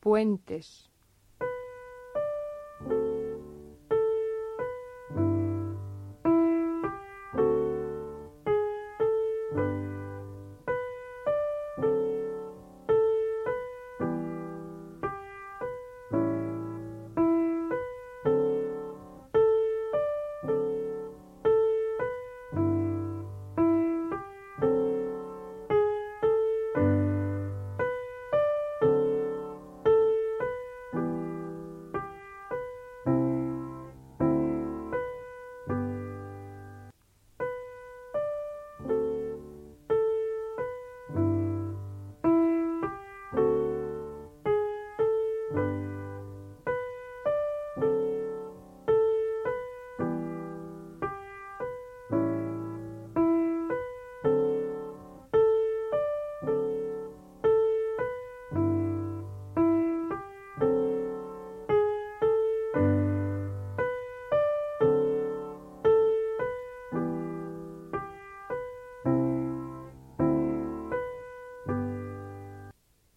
puentes.